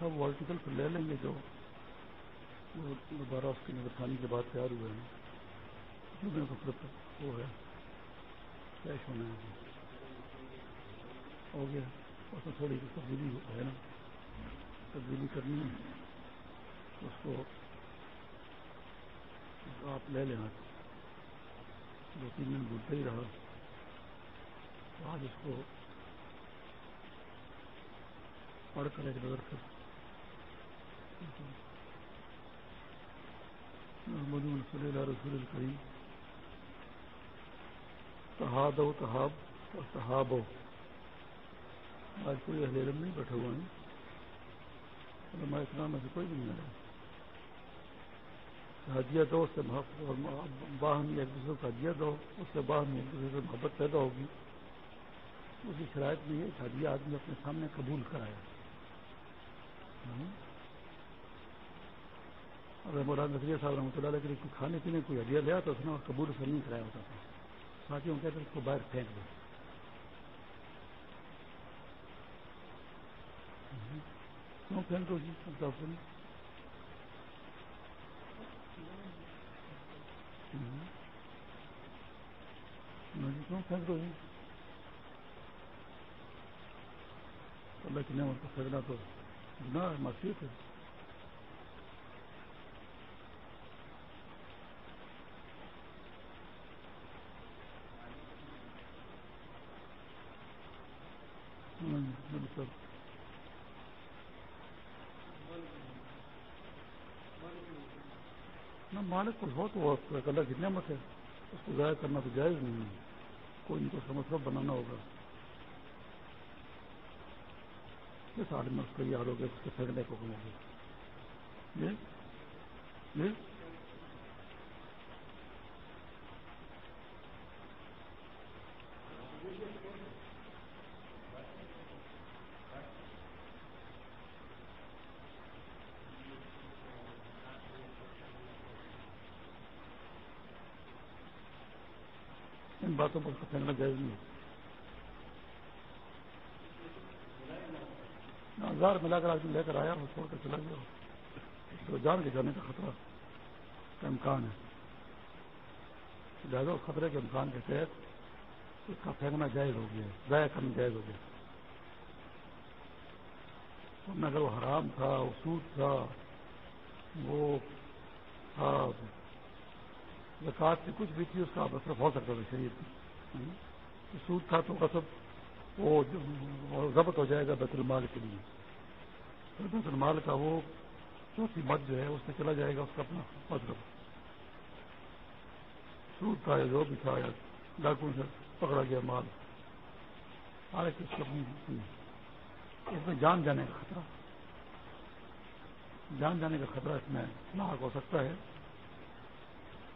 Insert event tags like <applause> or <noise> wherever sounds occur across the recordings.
زیر صاحب وہ آرٹیکل پھر لے لیں گے جو دوبارہ اس کی نظرانی کے بعد تیار ہوئے ہیں۔ جمعے کو پھر وہ ہے۔ پیش ہونا ہے ہو گیا۔ اس میں تھوڑی تبدیلی ہے نا۔ تبدیلی کرنی ہے۔ اس کو آپ لے لینا دو تین دن بھولتے ہی رہا۔ آج اس کو پڑھ کر ایک نظر کر محمد صلی اللہ رسول الکریم تحاد و تحاب اور تحاب ہو آج کوئی اہل علم نہیں بیٹھے ہوئے ہیں. ہمارے اسلام میں سے کوئی نہیں آیا. ہدیہ دو اس سے باہمی ایک دوسرے کو ہدیہ دو، اس سے باہمی ایک دوسرے سے محبت پیدا ہوگی. اسی شرائط میں یہ ہدیہ آدمی اپنے سامنے قبول کرائے اگر مولانا نظریہ صاحب رحمۃ اللہ علیہ کے لیے کھانے پینے کوئی ہدیہ لیا تو اس نے قبول سے نہیں کرایا ہوتا تھا۔ ساتھیوں کہتے اس کو باہر پھینک دو۔ کیوں پھینک دو جی؟ ڈاکٹر کیوں پھینک دو جی؟ اللہ کی نعمت کو پھینکنا تو گناہ ہے معصیت ہے نہ مالک کچھ ہو تو اللہ کی نعمت ہے۔ اس کو ضائع کرنا تو جائز نہیں ہے۔ کوئی ان کو سمجھ مطلب بنانا ہوگا۔ کس آدمی میں اس کو یاد ہوگا اس کے پھینکنے کو کہوں باتوں پر پھینکنا جائز نہیں ہزار ملا کر آدمی لے کر آیا وہ چھوڑ کر چلا گیا۔ تو جان کے جانے کا خطرہ کا امکان ہے۔ لہٰذا اس خطرے کے امکان کے تحت اس کا پھینکنا جائز ہو گیا ضائع کرنا جائز ہو گیا اگر وہ حرام تھا وہ سود تھا، وہ تھا زکات سے کچھ بھی تھی، اس کا مصرف ہو سکتا تھا شریر سود تھا تو کسب وہ ضبط ہو جائے گا بیت المال کے لیے۔ بیت المال کا وہ چوتھی مت جو ہے، اس سے چلا جائے گا اس کا اپنا مطلب سود تھا یا جو بھی تھا، یا ڈاکو سے پکڑا گیا مال۔ ہر ایک اس میں جان جانے کا خطرہ۔ جان جانے کا خطرہ اس میں لاحق ہو سکتا ہے۔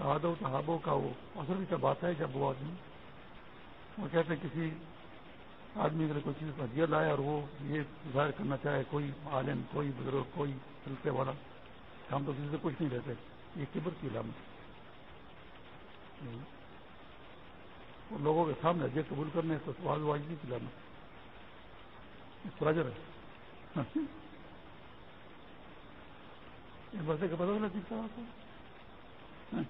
و صحابوں کا وہ اثر بھی تب آتا ہے جب وہ آدمی، وہ کہتے ہیں کسی آدمی اگر کوئی چیز ہدیہ لائے اور وہ یہ ظاہر کرنا چاہے کوئی عالم، کوئی بزرگ، کوئی سلسلے والا، ہم تو کسی سے کچھ نہیں رہتے یہ قبر کی علامت اور لوگوں کے سامنے ہدیہ قبول کرنے تو سوال واجبی کی علامت ہے۔ بسے ہاں۔ کا پتہ ہونا چاہیے <laughs>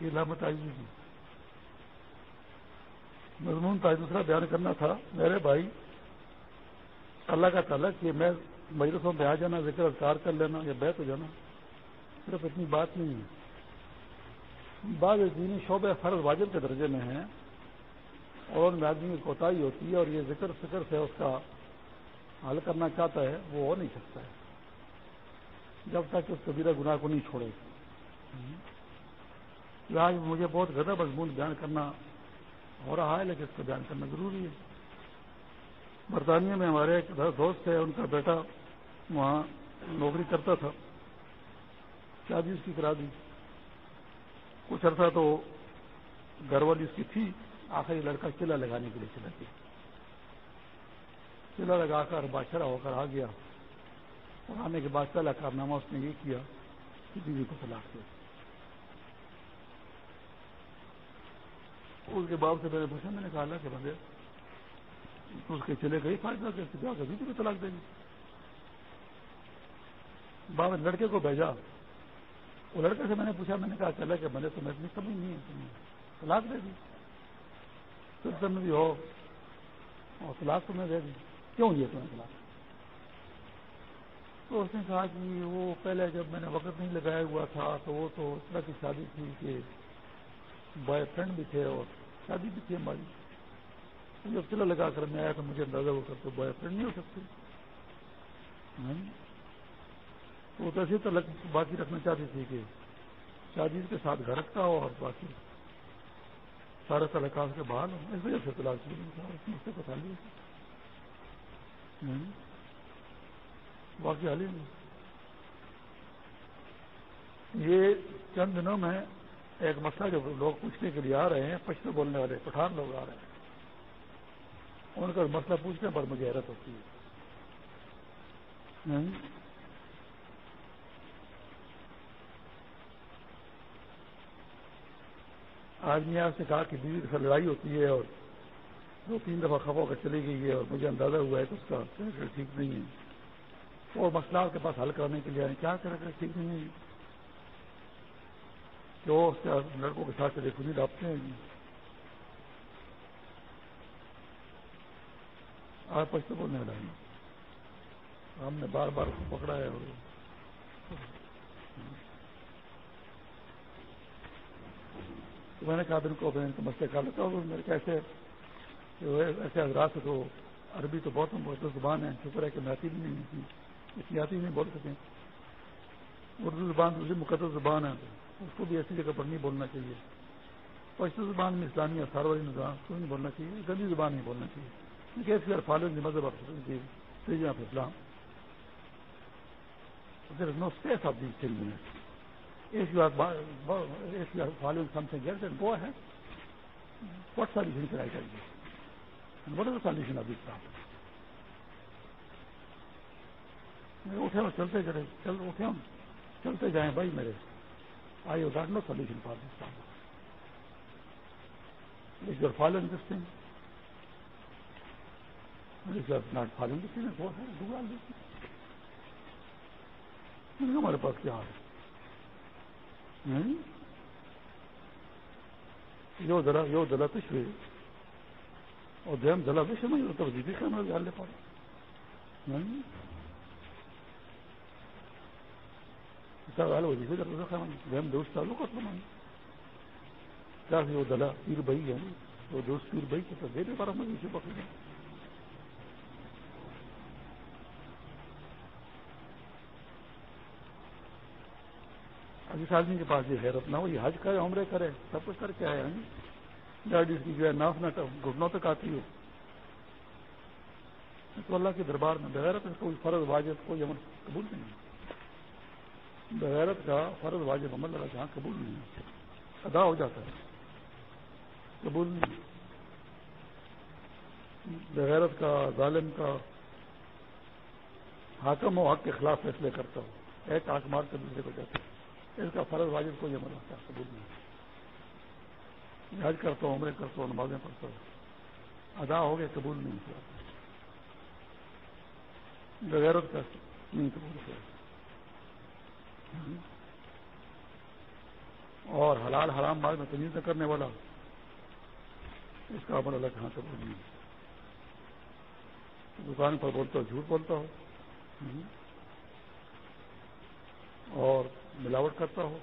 یہ علامت آئی تھی۔ مضمون تھا دوسرا بیان کرنا تھا۔ میرے بھائی، اللہ کا تعلق کہ میں مجلسوں میں آ جانا، ذکر اذکار کر لینا یا بیت ہو جانا صرف اتنی بات نہیں ہے۔ بعض دینی شعبے فرض واجب کے درجے میں ہیں اور ان میں آدمی کی کوتاہی ہوتی ہے اور یہ ذکر فکر سے اس کا حل کرنا چاہتا ہے، وہ ہو نہیں سکتا ہے۔ جب تک اس کبیرہ گناہ کو نہیں چھوڑے۔ آج مجھے بہت زیادہ مضمون بیان کرنا ہو رہا ہے، لیکن اس کو بیان کرنا ضروری ہے۔ برطانیہ میں ہمارے ایک دوست ہے ان کا بیٹا وہاں نوکری کرتا تھا۔ شادی اس کی کرا دی۔ کچھ عرصہ تو گھر والی اس کی تھی، آخری لڑکا قلعہ لگانے کے لیے چلا گیا۔ قلعہ لگا کر بادشاہ ہو کر آ گیا۔ اور آنے کے بعد پہلا کارنامہ اس نے یہ کیا کہ بیوی کو طلاق دیا اس کے بعد سے میں نے پوچھا، میں نے کہا کہ بندے اس کے چلے گئی فائدہ جا کر بیوی کو طلاق دے گی بابا لڑکے کو بھیجا۔ وہ لڑکے سے میں نے پوچھا، میں نے کہا چلا کہ بندے، تمہیں اتنی کمی نہیں ہے، تمہیں طلاق دے دی۔ پھر بھی ہو، اور طلاق تمہیں دے دی۔ کیوں یہ تمہیں طلاق؟ تو اس نے کہا کہ وہ پہلے جب میں نے وقت نہیں لگایا ہوا تھا تو وہ تو اس طرح کی شادی تھی کہ بوائے فرینڈ بھی تھے اور شادی بھی تھی ہماری۔ جب چلا لگا کر میں آیا تو مجھے اندازہ ہو کر تو بوائے فرینڈ نہیں ہو سکتے۔ ہاں۔ وہ تو باقی رکھنا چاہتی تھی کہ شادی کے ساتھ گھر رکھتا ہو اور باقی سارے تعلقات کے باہر ہوں۔ اس وجہ سے تلاش کی۔ پتا باقی حال ہی نہیں۔ یہ چند دنوں میں ایک مسئلہ جو لوگ پوچھنے کے لیے آ رہے ہیں، پشتو بولنے والے پٹھان لوگ آ رہے ہیں۔ ان کا مسئلہ پوچھنے پر مجھے حیرت ہوتی ہے۔ آدمی آپ سے کہا کہ بیوی کے ساتھ لڑائی ہوتی ہے اور دو تین دفعہ خفا کر چلی گئی ہے اور مجھے اندازہ ہوا ہے کہ اس کا ٹھیک نہیں ہے۔ وہ مسئلہ آپ کے پاس حل کرنے کے لیے کیا کرے ٹھیک نہیں۔ ہے کہ وہ لڑکوں کے ساتھ چلے، خود ہی ڈاپتے ہیں۔ آپ پچھلے بولنے لائیں ہم نے بار بار پکڑا ہے اور میں نے کہا دن کو مسئلے کر لیتا ہوں۔ میرے کیسے ایسے حضرات سے تو عربی تو بہت بہت زبان ہے شکر ہے کہ میں آتی بھی نہیں تھی۔ اتنی آتی نہیں بول سکیں اردو زبان دوسری مقدس زبان ہے۔ اس کو بھی ایسی جگہ پر نہیں بولنا چاہیے۔ پشتو زبان میں اسلامی اثار والی نظام کو نہیں بولنا چاہیے۔ گندی زبان نہیں بولنا چاہیے۔ کیونکہ ایسی اور فالن مذہب of Islam. No space of this thing if you are if you are following something else, then go ahead. What solution can I tell you? And what is the solution of this problem? اٹھے اور چلتے چلے، چل اٹھے ہم، چلتے جائیں بھائی میرے۔ I you that no solution for this problem if you are this thing if you not following this thing وہ ہے ڈو آل دس ہمارے پاس کیا ہے؟ یو دلا یو دلا پچھلے اور دیم دلا بھی سمجھ لو تو دیدی کا میں جان لے پاؤ دیم دوست چالو کر سو مان کیا وہ دلا پیر بھائی ہے وہ دوست پیر بھائی کو دے دے پارا مجھے اسے پکڑ جس آدمی کے پاس یہ حیرت نہ ہو یہ حج کرے، عمرے کرے، سب کچھ کر کے آئے ہیں ڈاڈی اس کی جو ہے ناف نہ گھٹنوں تک آتی ہو۔ تو اللہ کے دربار میں بغیرت کوئی فرض، واجب، کوئی عمل قبول نہیں ہے۔ بغیرت کا فرض واجب عمل لگا جہاں قبول نہیں ہے۔ ادا ہو جاتا ہے۔ قبول نہیں بغیرت کا، ظالم کا، حاکم ہو حق کے خلاف فیصلے کرتا ہو ایک آنکھ مار کر دوسرے کو جاتا ہے۔ اس کا فرض واجب کو یہ مدد قبول نہیں حج کرتا ہوں، عمرے کرتا ہوں، نمازیں پڑھتا ہوں۔ ادا ہو گئے، قبول نہیں کیا بغیرت کا نہیں قبول کیا اور حلال حرام بعد میں تمیز نہ کرنے والا، اس کا عمل الگ کہاں قبول نہیں دکان پر بولتا ہو جھوٹ بولتا ہو اور ملاوٹ کرتا ہو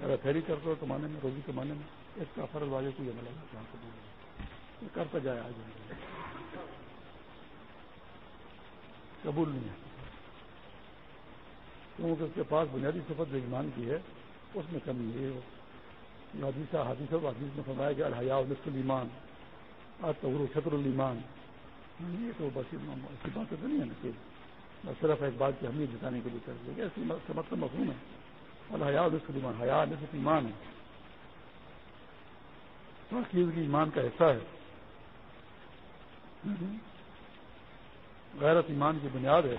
اگر پھیری کرتا ہو کمانے میں، روزی کمانے میں، اس کا فرض والے کو ہاں یہ ملا جہاں قبول کرتا جائے آج۔ قبول نہیں ہے۔ کیونکہ اس کے پاس بنیادی سفر جو ایمان کی ہے، اس میں کمی ہے۔ وہ حدیثہ حدیث حدیث میں فرمایا گیا الحیا نصف المان آج شطر المان یہ تو بس ایسی بات تو نہیں ہے نا کہ بس صرف ایک بات کی اہمیت جتانے کے لیے کر دیا ایسی مطلب مفہوم ہے۔ اور حیا نصف ایمان حیا نصف ایمان ہے۔ کی ایمان کا حصہ ہے۔ غیرت ایمان کی بنیاد ہے۔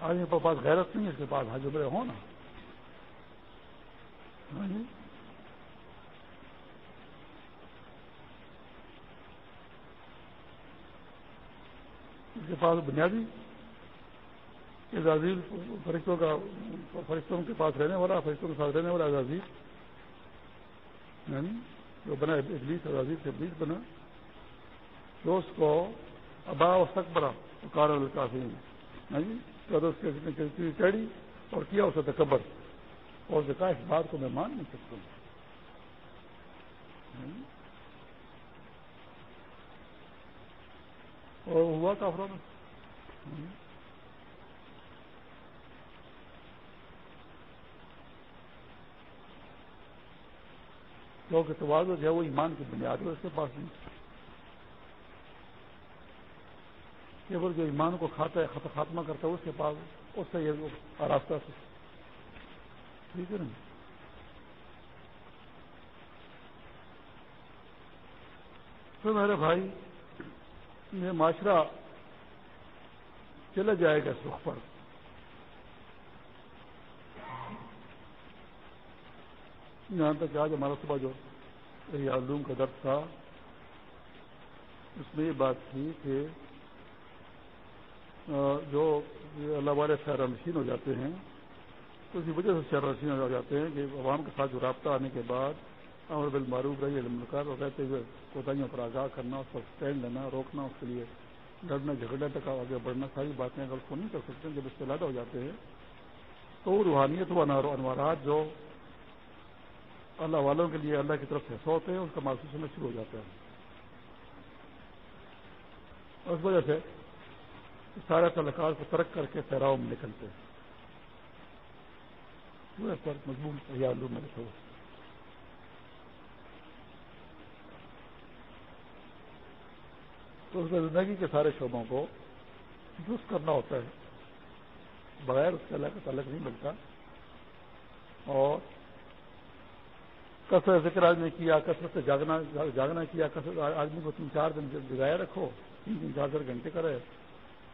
آدمی کے پاس غیرت نہیں ہے، اس کے پاس حجبرے ہو نا۔ اس کے پاس بنیادی عزازیل، فرشتوں کا، فرشتوں کے پاس رہنے والا، فرشتوں کے ساتھ رہنے والا عزازیل۔ جو بنا ابلیس عزازیل سے ابلیس بنا جو اس کو ابا و سک بڑا کار کافی یعنی چڑھی اور کیا اسے تکبر۔ اور دیکھا اس بات کو میں مان نہیں سکتا۔ ہوں اور ہوا کافروں میں۔ ہاں جی؟ کیونکہ توازو جو ہے وہ ایمان کی بنیاد ہے اس کے پاس نہیں۔ کیول جو ایمان کو کھاتا ہے خاتمہ کرتا ہے، اس کے پاس اس سے یہ راستہ سے ٹھیک ہے نا؟ تو میرے بھائی، یہ معاشرہ چلا جائے گا سکھ پر۔ یہاں تک آج ہمارا صبح جو علوم کا درد تھا، اس میں یہ بات تھی کہ جو اللہ والے شہر نشین ہو جاتے ہیں، تو اسی وجہ سے شہر نشین ہو جاتے ہیں کہ عوام کے ساتھ جو رابطہ آنے کے بعد امر بل معروف رہی، علم اور رہتے ہوئے کوتاہیوں پر آگاہ کرنا، اس پر اسٹینڈ لینا، روکنا، اس کے لیے لڑنا جھگڑنے تک آگے بڑھنا، ساری باتیں اگر اس کو نہیں کر سکتے جب اس سے لادہ ہو جاتے ہیں، تو روحانیت و انوارات جو اللہ والوں کے لیے اللہ کی طرف سے ہوتے ہیں اس کا محسوس ہونا شروع ہو جاتا ہے۔ اس وجہ سے سارے تعلقات کو ترک کر کے پیراؤ میں نکلتے ہیں۔ پر مضمون میں لکھو تو اس میں زندگی کے سارے شعبوں کو درست کرنا ہوتا ہے۔ بغیر اس کے اللہ کا تعلق نہیں ملتا اور کثرت ذکر آدمی کیا، کثرت سے جاگنا جاگنا کیا، کثرت آدمی کو تین چار دن جگایا رکھو، تین تین چار چار گھنٹے کرے،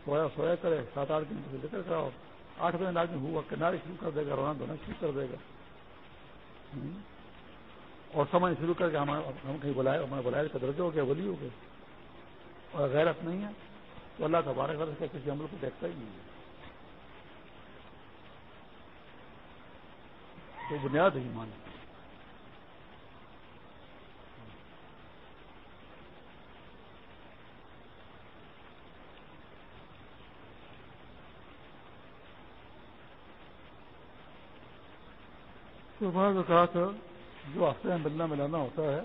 سویا سویا کرے، سات آٹھ گھنٹے سے ذکر کراؤ، آٹھ بجے آدمی ہوا، کنارے شروع کر دے گا، رونا دھونا شروع کر دے گا۔ اور سمجھ شروع کر کے ہم کہیں بلائے ہمیں بلائے کا درجہ ہو گیا ولی ہو گئے اور غیرت نہیں ہے، تو اللہ تبارک غرض کا کسی عمل کو دیکھتا ہی نہیں ہے۔ تو بنیاد ہی مان تو بعض اوقات جو ہفتے میں ملنا ملانا ہوتا ہے،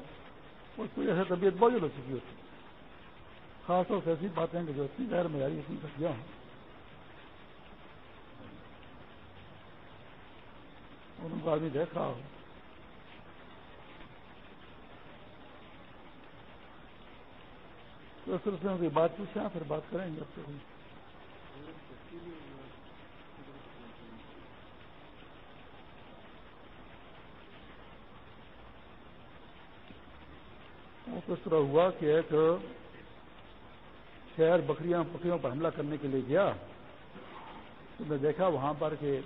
اس کو جیسے طبیعت بہت ہو چکی ہوتی ہے۔ خاص طور سے ایسی باتیں کہ جو اتنی غیر معیاری، اتنی گھٹیا ہوں۔ ان کو آدمی دیکھ رہا ہو۔ تو اس سلسلے میں کوئی بات پوچھیں، پھر بات کریں گے۔ اب تو اس طرح ہوا کہ ایک شہر بکریاں بکریوں پر حملہ کرنے کے لیے گیا۔ تو میں دیکھا وہاں پر کہ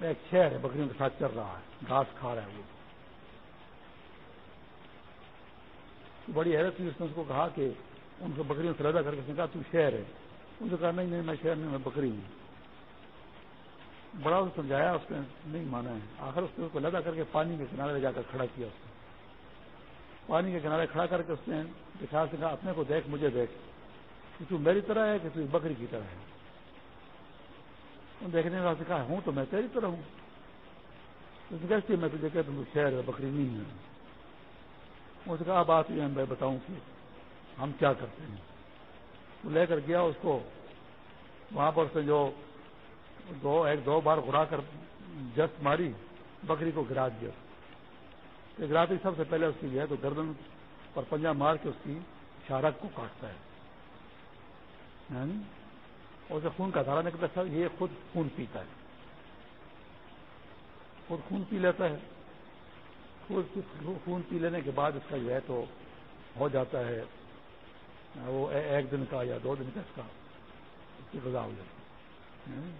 ایک شہر ہے، بکریوں کے ساتھ چل رہا ہے، گھاس کھا رہا ہے وہ۔ بڑی حیرت تھی، اس نے اس کو کہا کہ ان کو بکریوں سے لدا کر کے کہا تو شہر ہے۔ ان سے کہا، نہیں نہیں، میں شہر نہیں میں بکری ہوں۔ بڑا اس سمجھایا، اس نے نہیں مانا ہے۔ آخر اس نے اس کو لدا کر کے پانی کے کنارے لے جا کر کھڑا کیا۔ اس نے پانی کے کنارے کھڑا کر کے اس نے دکھا سے کہا، اپنے کو دیکھ، مجھے دیکھ۔ کہ تو میری طرح ہے کہ تو بکری کی طرح ہے۔ دیکھنے سے کہا، ہوں تو میں تیری طرح ہوں۔ کہتی میں تجھے کہتا ہوں شہر ہے، بکری نہیں ہے۔ اس کہا بات یہ میں بتاؤں کہ ہم کیا کرتے ہیں۔ وہ لے کر گیا اس کو۔ وہاں پر سے جو دو ایک دو بار گرا کر جس ماری، بکری کو گرا دیا۔ گراتے سب سے پہلے اس کی جو ہے تو گردن پر پنجہ مار کے اس کی شارک کو کاٹتا ہے۔ یعنی اسے خون کا دھارا نکلتا سر یہ خود خون پیتا ہے۔ خود خون پی لیتا ہے۔ خود خون پی لینے کے بعد اس کا جو ہے تو ہو جاتا ہے، وہ ایک دن کا یا دو دن کا اس کا اس کی غذا ہو جاتی ہے۔ یعنی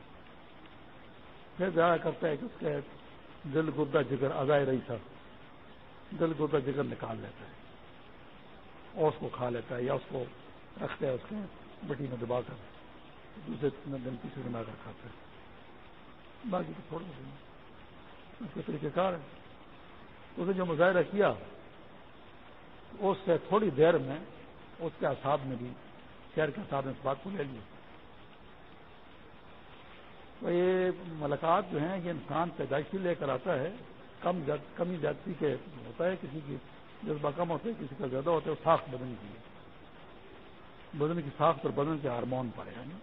پھر ضائع کرتا ہے کہ اس کے دل گردہ جگر ازائے رہی تھا۔ دل گردہ جگر نکال لیتا ہے۔ اور اس کو کھا لیتا ہے یا اس کو رکھتا ہے، اس کے بٹی میں دبا کر۔ دوسرے دن پیچھے بنا کر کھاتا ہے۔ باقی تو تھوڑا اس کے طریقہ کار ہے۔ اس نے جو مظاہرہ کیا، اس سے تھوڑی دیر میں اس کے اعصاب میں بھی شہر کے اعصاب نے اس بات کو لے لیا۔ تو یہ ملاقات جو ہیں، یہ انسان پیدائشی لے کر آتا ہے۔ کم کمی جاتی کے ہوتا ہے، کسی کی جذبہ کم ہوتا ہے، کسی کا زیادہ ہوتا ہے ساخت بدن کی بدن کی ساخت اور بدن کے ہارمون پر ہے یعنی۔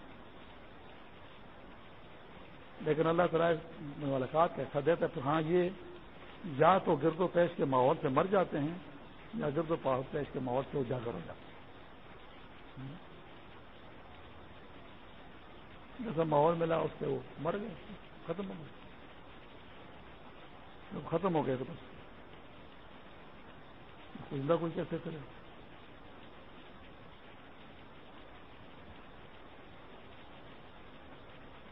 لیکن اللہ تعالیٰ ملاقات کا ایسا دیتا ہے تو ہاں یہ یا تو گرد و پیش کے ماحول سے مر جاتے ہیں، یا گرد و پیش کے ماحول سے اجاگر ہو جاتے ہیں۔ جیسا ماحول ملا اس سے وہ مر گئے، ختم ہو گئے۔ جب ختم ہو گئے تو بس۔ زندہ کوئی کیسے کرے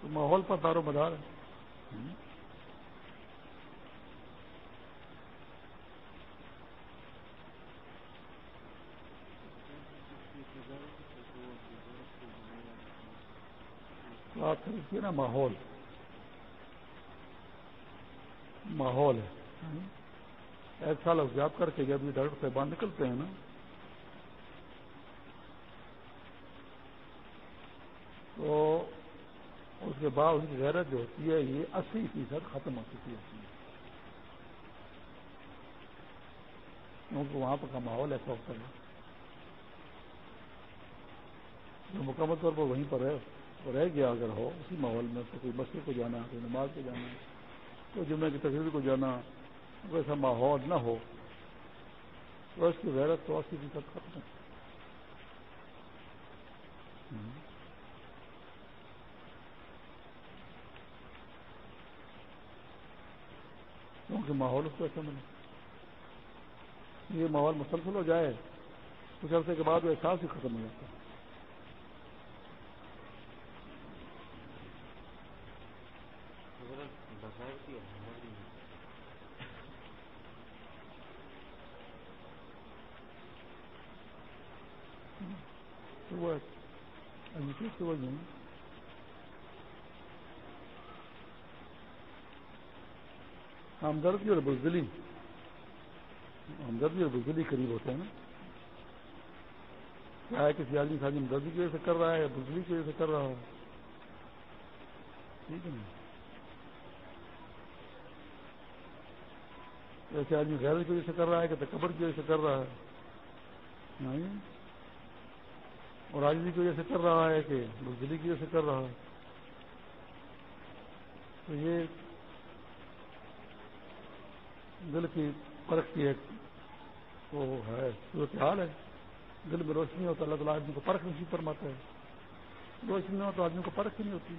تو ماحول پر دار و مدار ہے۔ تو آپ سمجھیے نا ماحول۔ ماحول ہے۔ ایک سال افزاد کر کے جب یہ ڈاکٹر سے باہر نکلتے ہیں نا، تو اس کے بعد ان کی غیرت جو ہوتی ہے، یہ اسی فیصد ختم ہو چکی ہوتی ہے۔ کیونکہ وہاں پر کا ماحول ایسا ہوتا ہے۔ جو مکمل طور پر وہیں پر ہے۔ رہ گیا اگر ہو، اسی ماحول میں تو کوئی مسئلے کو جانا، کوئی نماز کو جانا، کوئی جمعے کی تقریر کو جانا ویسا ماحول نہ ہو، تو اس کی غیرت تو اسی فیصد ختم کیونکہ ماحول اس کو ایسا ملے۔ یہ ماحول مسلسل ہو جائے کچھ عرصے کے بعد وہ احساس ہی ختم ہو جاتا ہے۔ ہمدردی اور بزدلی. ہمدردی اور بزدلی قریب ہوتے ہیں نا. کیا ہے کسی آدمی خالی ہمدردی کی وجہ سے کر رہا ہے یا بزدلی کی وجہ سے کر رہا ہے؟ ٹھیک ہے نا. ایسے آدمی غیر کی وجہ سے کر رہا ہے کہ تکبر کی وجہ سے کر رہا ہے؟ اور آجزی کی وجہ سے کر رہا ہے کہ بزدلی کی وجہ سے کر رہا ہے۔ تو یہ دل کی پرکھ کی ایک وہ ہے، صورت حال ہے۔ دل میں روشنی ہو تو اللہ تعالیٰ آدمی کو پرکھ نہیں فرماتا ہے۔ روشنی ہو تو آدمی کو پرکھ ہی نہیں ہوتی۔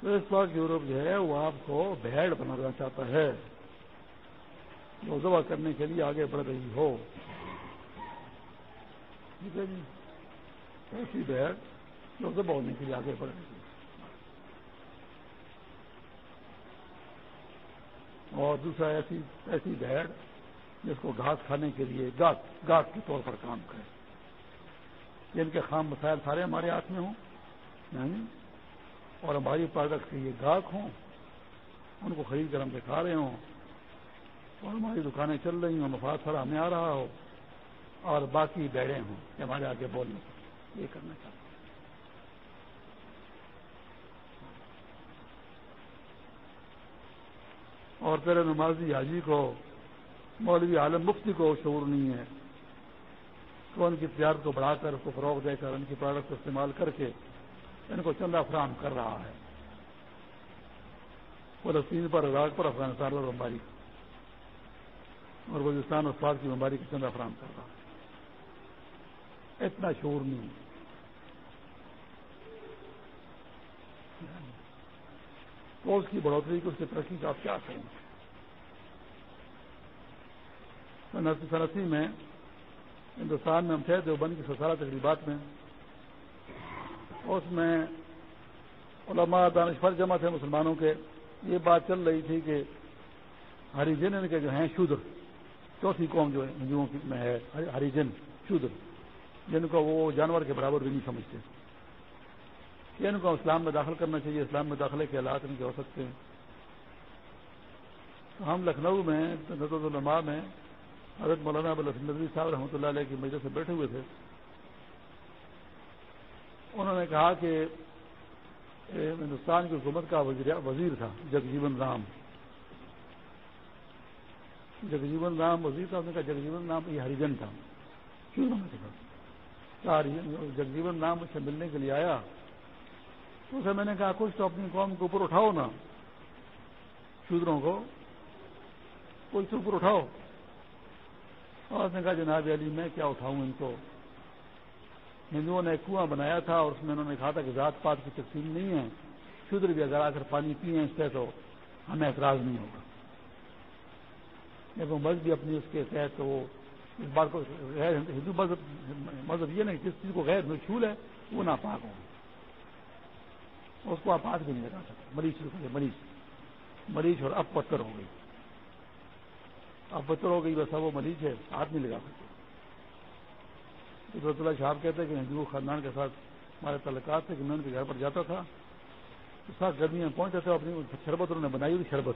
تو اس وقت یورپ جو ہے وہ آپ کو بھیڑ بنانا چاہتا ہے۔ جو ذبح کرنے کے لیے آگے بڑھ رہی ہو۔ ٹھیک ہے جی ایسی بھیڑ جو ذبح ہونے کے لیے آگے بڑھ رہی ہے اور دوسرا ایسی ایسی بھیڑ جس کو گھاس کھانے کے لیے گاٹ گاٹ کے طور پر کام کرے۔ جن کے خام مسائل سارے ہمارے ہاتھ میں ہوں۔ یعنی اور ہماری پروڈکٹ کے یہ گاہک ہوں، ان کو خرید کر ہم دکھا رہے ہوں، اور ہماری دکانیں چل رہی ہوں، مفاد سارا ہمیں آ رہا ہو، اور باقی بیڑے ہوں کہ ہمارے آگے بولنے یہ کرنا چاہتے اور تیرے نمازی حاجی کو، مولوی عالم مفتی کو شعور نہیں ہے تو ان کی تجارت کو بڑھا کر اس کو فروغ دے کر، ان کی پروڈکٹ کو استعمال کر کے ان کو چندہ فراہم کر رہا ہے۔ فلسطین پر عراق پر افغانستان پر بمباری۔ اور وزستان اور سواد کی بمباری کا چندہ فراہم کر رہا ہے۔ اتنا شعور نہیں۔ تو اس کی بڑھوتری کی اس کی ترقی کا آپ کیا کریں صنعتی میں ہندوستان میں ہم تھے، دیوبند کی سسارا تقریبات میں اس میں علماء دانشور جمع تھے مسلمانوں کے، یہ بات چل رہی تھی کہ ہریجن کے جو ہیں شودر، چوتھی قوم جو ہندوؤں میں ہے ہریجن شودر، جن کو وہ جانور کے برابر بھی نہیں سمجھتے۔ کہ ان کو اسلام میں داخل کرنا چاہیے، اسلام میں داخلے کے حالات ان کے ہو سکتے ہیں۔ تو ہم لکھنؤ میں نظر العلماء میں، حضرت مولانا ندوی صاحب رحمۃ اللہ علیہ کی مجھے سے بیٹھے ہوئے تھے۔ انہوں نے کہا کہ ہندوستان کی حکومت کا وزیر تھا، جگجیون رام۔ جگجیون رام وزیر تھا نے کہا جگجیون رام یہ ہریجن تھا۔ جگجیون رام سے ملنے کے لیے آیا۔ تو اسے میں نے کہا، کچھ تو اپنی قوم کے اوپر اٹھاؤ نا۔ شودروں کو، کچھ تو اوپر اٹھاؤ۔ اور اس نے کہا، جناب علی، میں کیا اٹھاؤں ان کو؟ ہندوؤں نے کنواں بنایا تھا اور اس میں انہوں نے کہا تھا کہ ذات پات کی تقسیم نہیں ہے۔ شدر بھی اگر آ کر پانی پیے اس سے تو ہمیں اعتراض نہیں ہوگا۔ لیکن مذہب بھی اپنی اس کے تحت تو وہ اس بات کو غیر ہندو مذہب مذہب یہ نہیں جس چیز کو غیر چھول ہے، وہ ناپاک ہوگا اس کو آپ ہاتھ بھی نہیں لگا سکتے۔ مریض شروع مریض۔ مریض اور اب پتھر ہو گئی۔ اب پتھر ہو گئی، بس اب وہ مریض ہے، ہاتھ نہیں لگا سکتے۔ رسول اللہ صاحب کہتے ہیں کہ ہندو خاندان کے ساتھ ہمارے تعلقات تھے کہ میں ان کے گھر پر جاتا تھا۔ تو ساتھ گرمی میں پہنچتے تھے، اپنی شربت انہوں نے بنائی ہوئی شربت۔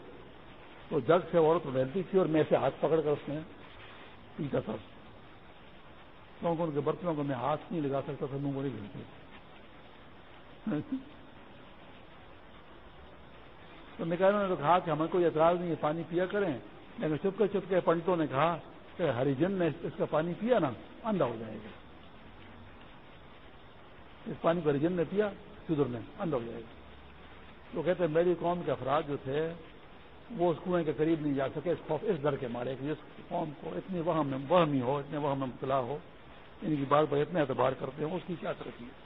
تو جگ سے عورت رہتی تھی اور میں سے ہاتھ پکڑ کر اس میں پیتا تھا۔ کیونکہ ان کے برتنوں کو میں ہاتھ نہیں لگا سکتا تھا، منہ کو نہیں تو نکالوں نے تو کہا کہ ہمیں کوئی اعتراض نہیں ہے، پانی پیا کریں۔ لیکن چپکے چپکے پنڈتوں نے کہا کہ ہریجن نے اس کا پانی پیا نا، اندھا ہو جائے گا۔ اس پانی کو ریجن نے پیا کدھر نے اندر ہو جائے گا تو کہتے ہیں میری قوم کے افراد جو تھے، وہ اس کنویں کے قریب نہیں جا سکے، اس خوف، اس ڈر کے مارے کہ جس قوم کو اتنی وہم میں وہمی ہو اتنے وہم میں مبتلا ہو، ان کی بات پر اتنے اعتبار کرتے ہیں، اس کی کیا ترقی ہے؟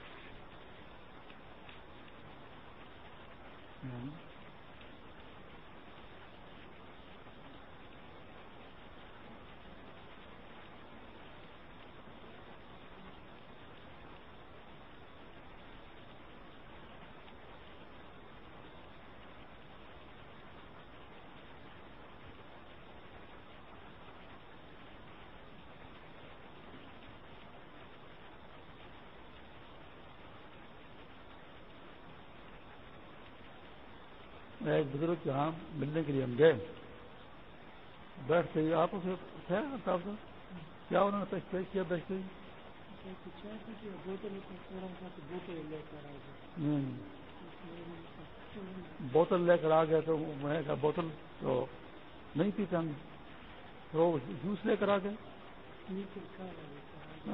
کے یہاں ملنے کے لیے ہم گئے۔ بیٹھ کے آپ اسے صاحب کیا انہوں نے پیش پیش کیا؟ بیٹھ کے بوتل لے کر آ گئے تو میں کہا، بوتل تو نہیں پیتے ہم۔ تو جوس لے کر آ گئے۔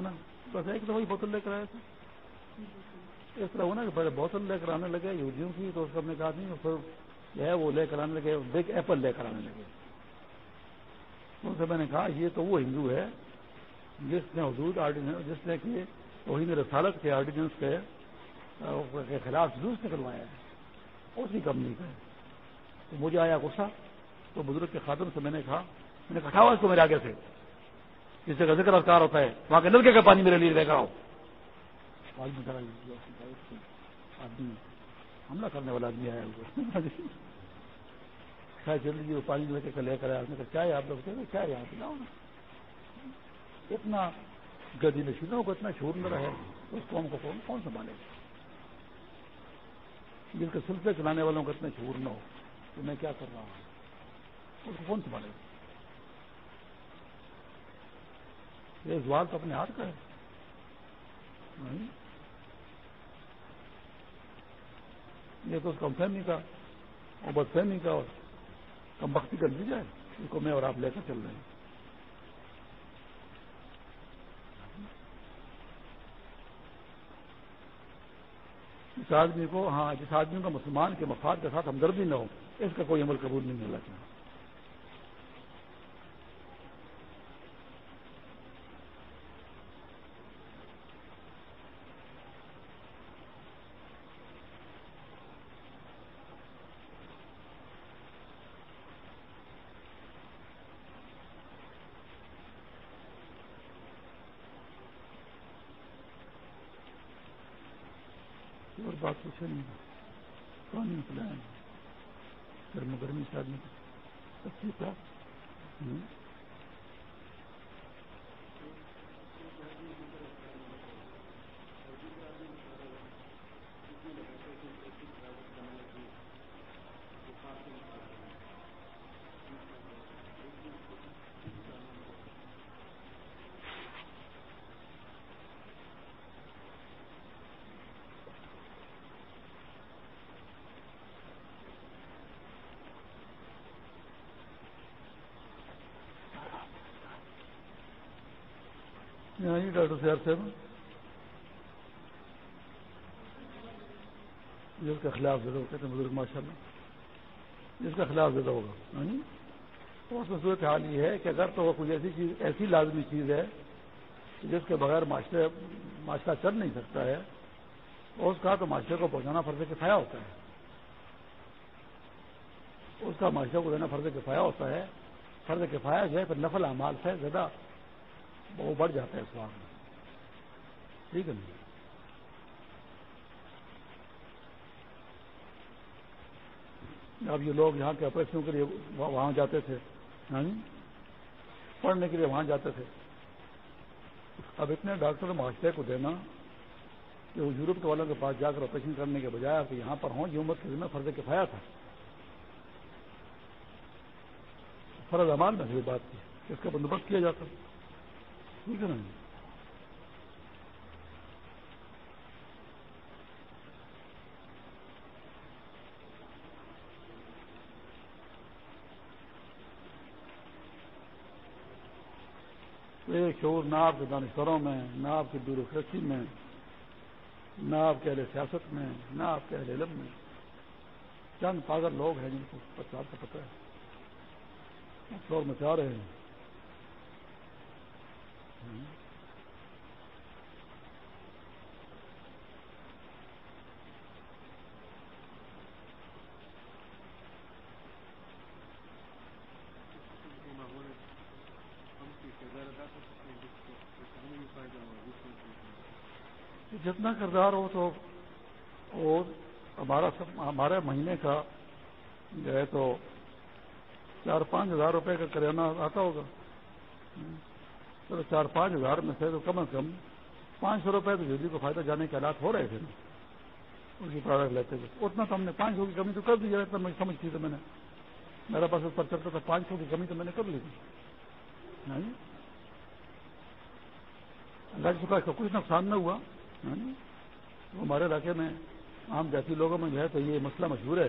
نا؟ بس ایک تو وہی بوتل لے کر آئے تھے۔ اس طرح ہونا کہ پہلے بوتل لے کر آنے لگے، یہودیوں کی تو سب نے کہا نہیں، پھر جو ہے وہ لے کر آنے لگے، بگ ایپل لے کر آنے لگے۔ ان سے میں نے کہا، یہ تو وہ ہندو ہے جس نے حدود آرڈیننس جس نے کہ توہین رسالت کے آرڈیننس کے خلاف جلوس نکلوایا ہے۔ اسی کمپنی کا تو مجھے آیا غصہ۔ تو بزرگ کے خاتون سے میں نے کہا، میں نے کہا اس کو میرے آگے سے۔ جس سے ذکر کار ہوتا ہے وہاں کے نلکے کا پانی میرے لیے لے کر آؤ۔ آدمی حملہ کرنے والا آدمی آیا خیر جلدی وہ پانی لے کے لے کر آیا نے کہا کیا ہے آپ لوگ کیا ہے یہاں پہ اتنا گدی نشینوں کو اتنا شور نہ رہے اس قوم کو کون کون سنبھالے گا؟ جن کے سلسلے چلانے والوں کو اتنا شور نہ ہو تو میں کیا کر رہا ہوں؟ اس کو کون سنبھالے گا؟ یہ سوال تو اپنے ہاتھ کا ہے۔ یہ تو کم فہمی کا اور بد فہمی کا اور کم بختی کر دی جائے، ان کو میں اور آپ لے کر چل رہے ہیں۔ جس آدمی کو ہاں جس آدمی کو مسلمان کے مفاد کے ساتھ ہمدردی نہ ہو، اس کا کوئی عمل قبول نہیں ملنا چاہیے اور بات پوچھے نہیں پانی نکلا گرم گرمی سے آدمی اچھی ٹھیک ہے ڈاکٹر سیار صاحب؟ جس کا خلاف زیادہ کہتے ہیں بزرگ ماشاء اللہ۔ جس کا خلاف زیادہ ہوگا ہاں جی؟ اس میں صورت حال یہ ہے کہ اگر تو وہ کوئی ایسی چیز، ایسی لازمی چیز ہے جس کے بغیر معاشرے، معاشرہ چل نہیں سکتا ہے اس کا تو معاشرے کو پہنچانا فرض کفایا ہوتا ہے۔ اس کا معاشرے کو دینا فرض کفایا ہوتا ہے۔ فرض کفایا جو ہے، پھر نفل اعمال سے زیادہ وہ بڑھ جاتا ہے اس وقت میں۔ ٹھیک ہے اب یہ لوگ یہاں کے آپریشنوں کے لیے وہاں جاتے تھے۔ ہاں جی؟ پڑھنے کے لیے وہاں جاتے تھے۔ اب اتنے ڈاکٹر معاشرے کو دینا کہ وہ یورپ کے والوں کے پاس جا کر آپریشن کرنے کے بجائے کہ یہاں پر ہوں، یہ عمر کے ذمہ فرض کفایا تھا۔ فرض امان میں بات کی اس کا بندوبست کیا جاتا۔ ٹھیک ہے نا جی؟ ایک شعور، نہ آپ کے دانشوروں میں، نہ آپ کی بیوروکریسی میں، نہ آپ کے اہل سیاست میں، نہ آپ کے اہل علم میں۔ چند پاگل لوگ ہیں جن کو پرچار کا پتہ ہے۔ شور مچا رہے ہیں۔ جتنا کردار ہو تو وہ ہمارا ہمارے مہینے کا جو ہے تو چار پانچ ہزار روپے کا کریانہ آتا ہوگا۔ چلو چار پانچ ہزار میں سے تو کم از کم پانچ سو روپئے تو بجلی کو فائدہ جانے کے حالات ہو رہے تھے۔ اس کی پروڈکٹ لیتے تھے اتنا تو ہم نے پانچ سو کی کمی تو کر دی اتنا میں سمجھتی تھی میں نے۔ میرا پاس اس پر چلتا تھا، پانچ سو کی کمی تو میں نے کر لی تھی۔ ہاں جی؟ اللہ شکر کا کچھ نقصان نہ ہوا۔ ہاں جی؟ ہمارے علاقے میں عام جاتی لوگوں میں جو ہے تو یہ مسئلہ مشہور ہے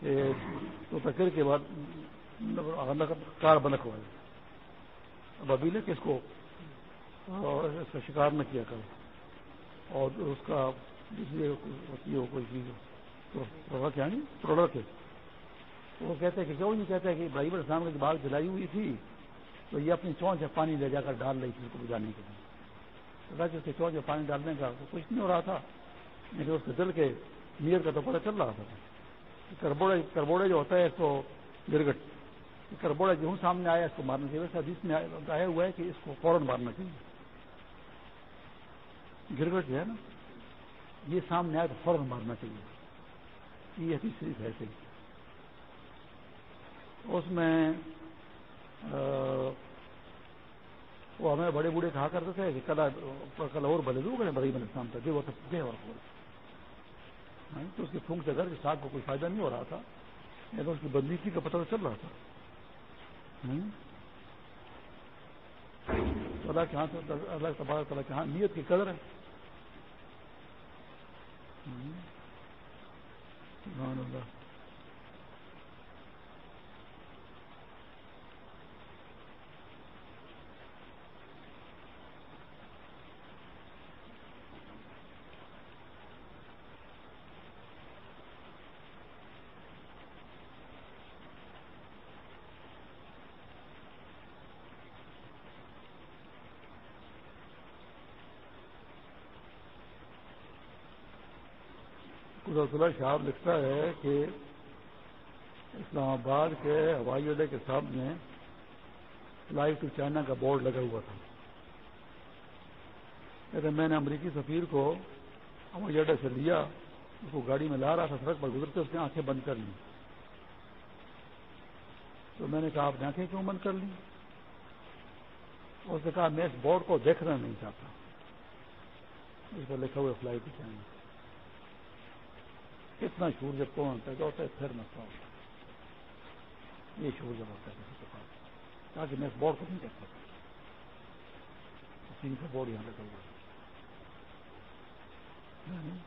کہ تو تقریر کے بعد کار بنک ہوا ہے اب ابھی کہ اس کو اس کا شکار نہ کیا کرو۔ اور اس کا ہوتی ہو کوئی چیز پروڈکٹ یعنی پروڈکٹ ہے وہ کہتے ہیں کہ کیوں نہیں کہتے کہ بھائی اسلام کی بات جلائی ہوئی تھی، تو یہ اپنی چونچ سے پانی لے جا کر ڈال رہی تھی اس کو بجانے کے لیے۔ اس کے چونچ سے پانی ڈالنے کا کچھ نہیں ہو رہا تھا۔ لیکن اس کے دل کے نیئر کا تو پتہ چل رہا تھا۔ کربوڑے کربوڑے جو ہوتا ہے، اس کو گرگٹ کربوڑا جو سامنے آیا، اس کو مارنا چاہیے ویسے حدیث میں آیا ہوا ہے کہ اس کو فوراً مارنا چاہیے۔ گرگٹ جو ہے نا، یہ سامنے آیا تو فوراً مارنا چاہیے۔ یہ حدیث شریف ہے صحیح۔ اس میں وہ ہمیں بڑے بوڑھے کہا کرتے تھے کہ کل کل اور بلے دوں گے بڑی بل اسلام تک وہ سب دے اور تو اس کی پھونک سے گھر کے ساتھ کو کوئی فائدہ نہیں ہو رہا تھا۔ لیکن اس کی بندی کا پتہ چل رہا تھا۔ اللہ کے ہاتھ اللہ تبارک تعالیٰ کے ہاں نیت کی قدر ہے۔ اللہ۔ اللہ صاحب لکھتا ہے کہ اسلام آباد کے ہوائی اڈے کے سامنے فلائی ٹو چائنا کا بورڈ لگا ہوا تھا۔ میں نے امریکی سفیر کو ہوائی اڈے سے لیا، اس کو گاڑی میں لا رہا تھا، سڑک پر گزرتے اس نے آنکھیں بند کر لی تو میں نے کہا، آپ نے آنکھیں کیوں بند کر لی اس نے کہا، میں اس بورڈ کو دیکھنا نہیں چاہتا۔ اس پر لکھا ہوا فلائی ٹو چائنا۔ کتنا شور جب کون پیدا ہوتا ہے پھر مسئلہ ہوتا ہے یہ شور جب ہوتا ہے کسی کے پاس تاکہ میں اس بورڈ کو نہیں دیکھ سکتا بورڈ یہاں لگا ہوا یعنی